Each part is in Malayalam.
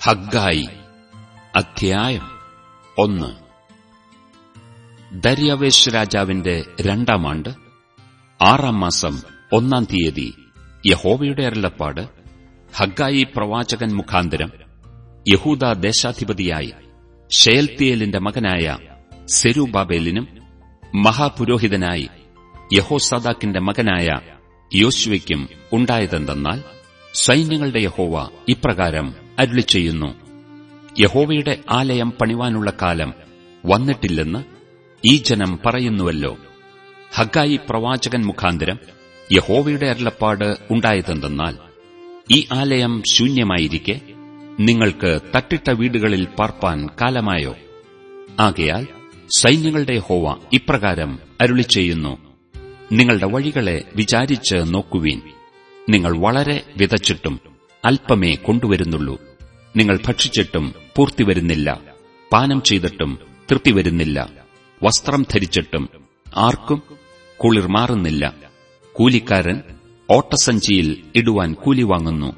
ഹഗ്ഗായി. അധ്യായം ഒന്ന്. ദര്യാവേശ് രാജാവിന്റെ രണ്ടാം ആണ്ട് ആറാം മാസം ഒന്നാം തീയതി യഹോവയുടെ അരുളപ്പാട് ഹഗ്ഗായി പ്രവാചകൻ മുഖാന്തരം യഹൂദ ദേശാധിപതിയായി ഷേൽത്തിയേലിന്റെ മകനായ സെരുബാബേലിനും മഹാപുരോഹിതനായി യഹോസാദാക്കിന്റെ മകനായ യോശുവയ്ക്കും ഉണ്ടായതെന്തെന്നാൽ സൈന്യങ്ങളുടെ യഹോവ ഇപ്രകാരം അരുളി ചെയ്യുന്നു. യഹോവയുടെ ആലയം പണിവാനുള്ള കാലം വന്നിട്ടില്ലെന്ന് ഈ ജനം പറയുന്നുവല്ലോ. ഹഗായി പ്രവാചകൻ മുഖാന്തരം യഹോവയുടെ അരുളപ്പാട് ഉണ്ടായതെന്തെന്നാൽ ഈ ആലയം ശൂന്യമായിരിക്കെ നിങ്ങൾക്ക് തട്ടിട്ട വീടുകളിൽ പാർപ്പാൻ കാലമായോ? ആകയാൽ സൈന്യങ്ങളുടെ ഹോവ ഇപ്രകാരം അരുളി ചെയ്യുന്നു. നിങ്ങളുടെ വഴികളെ വിചാരിച്ച് നോക്കുവീൻ. നിങ്ങൾ വളരെ വിതച്ചിട്ടും അല്പമേ കൊണ്ടുവരുന്നുള്ളൂ. നിങ്ങൾ ഭക്ഷിച്ചിട്ടും പൂർത്തി വരുന്നില്ല പാനം ചെയ്തിട്ടും തൃപ്തി വരുന്നില്ല വസ്ത്രം ധരിച്ചിട്ടും ആർക്കും കുളിർ മാറുന്നില്ല. കൂലിക്കാരൻ ഓട്ടസഞ്ചിയിൽ ഇടുവാൻ കൂലി വാങ്ങുന്നു.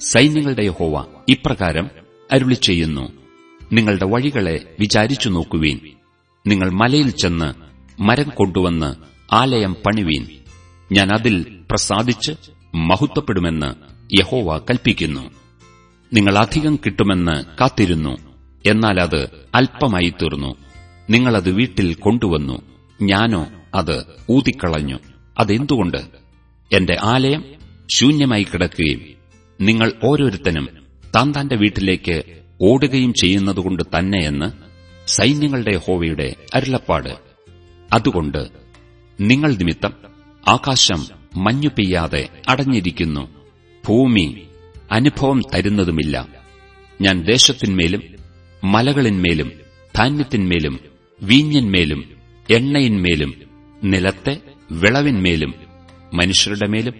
സൈന്യങ്ങളുടെ ഹോവ ഇപ്രകാരം അരുളി ചെയ്യുന്നു. നിങ്ങളുടെ വഴികളെ വിചാരിച്ചു നോക്കുവീൻ. നിങ്ങൾ മലയിൽ ചെന്ന് മരം കൊണ്ടുവന്ന് ആലയം പണിവീൻ. ഞാൻ അതിൽ പ്രസാദിച്ച് മഹത്വപ്പെടുമെന്ന് യഹോവ കൽപ്പിക്കുന്നു. നിങ്ങൾ അധികം കിട്ടുമെന്ന് കാത്തിരുന്നു. എന്നാൽ അത് അല്പമായി തീർന്നു. നിങ്ങളത് വീട്ടിൽ കൊണ്ടുവന്നു. ഞാനോ അത് ഊതിക്കളഞ്ഞു. അതെന്തുകൊണ്ട്? എന്റെ ആലയം ശൂന്യമായി കിടക്കുകയും നിങ്ങൾ ഓരോരുത്തനും താൻ തന്റെ വീട്ടിലേക്ക് ഓടുകയും ചെയ്യുന്നതുകൊണ്ട് തന്നെയെന്ന് സൈന്യങ്ങളുടെ ഹോവയുടെ അരുളപ്പാട്. അതുകൊണ്ട് നിങ്ങൾ നിമിത്തം ആകാശം മഞ്ഞു പെയ്യാതെ അടഞ്ഞിരിക്കുന്നു. ഭൂമി അനുഭവം തരുന്നതുമില്ല. ഞാൻ ദേശത്തിന്മേലും മലകളിന്മേലും ധാന്യത്തിന്മേലും വീഞ്ഞന്മേലും എണ്ണയിന്മേലും നിലത്തെ വിളവിന്മേലും മനുഷ്യരുടെ മേലും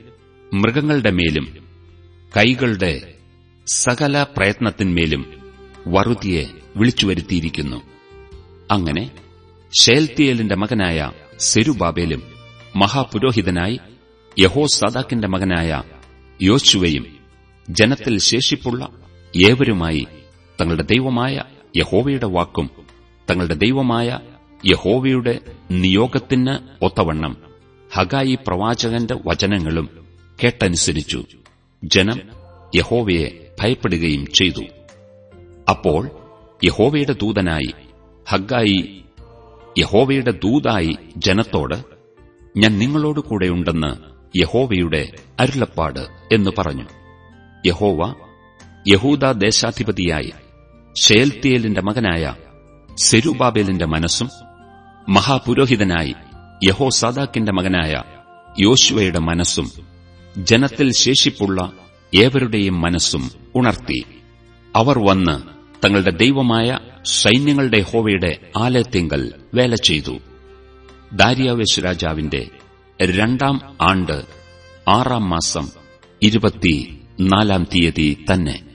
മൃഗങ്ങളുടെ മേലും കൈകളുടെ സകല പ്രയത്നത്തിന്മേലും വറുതിയെ വിളിച്ചുവരുത്തിയിരിക്കുന്നു അങ്ങനെ ഷേൽത്തിയേലിന്റെ മകനായ സെരുബാബേലും മഹാപുരോഹിതനായി യഹോസാദാക്കിന്റെ മകനായ യോശുവയും ജനത്തിൽ ശേഷിപ്പുള്ള ഏവരുമായി തങ്ങളുടെ ദൈവമായ യഹോവയുടെ വാക്കും തങ്ങളുടെ ദൈവമായ യഹോവയുടെ നിയോഗത്തിന് ഒത്തവണ്ണം ഹഗായി പ്രവാചകന്റെ വചനങ്ങളും കേട്ടനുസരിച്ചു ജനം യഹോവയെ ഭയപ്പെടുകയും ചെയ്തു. അപ്പോൾ യഹോവയുടെ ദൂതനായി ഹഗായി യഹോവയുടെ ദൂതായി ജനത്തോട് ഞാൻ നിങ്ങളോട് കൂടെയുണ്ടെന്ന് യഹോവയുടെ അരുളപ്പാട് എന്ന് പറഞ്ഞു. യഹോവ യഹൂദ ദേശാധിപതിയായി ഷേൽത്തിയേലിന്റെ മകനായ സെരുബാബേലിന്റെ മനസ്സും മഹാപുരോഹിതനായി യഹോ സാദാക്കിന്റെ മകനായ യോശുവയുടെ മനസ്സും ജനത്തിൽ ശേഷിപ്പുള്ള ഏവരുടെയും മനസ്സും ഉണർത്തി. അവർ വന്ന് തങ്ങളുടെ ദൈവമായ സൈന്യങ്ങളുടെ ഹോവയുടെ ആലയത്തിങ്കൽ വേല ചെയ്തു. ദാരിയാവേശ് രാജാവിന്റെ രണ്ടാം ആണ്ട് ആറാം മാസം ഇരുപത്തിനാലാം തീയതി തന്നെ.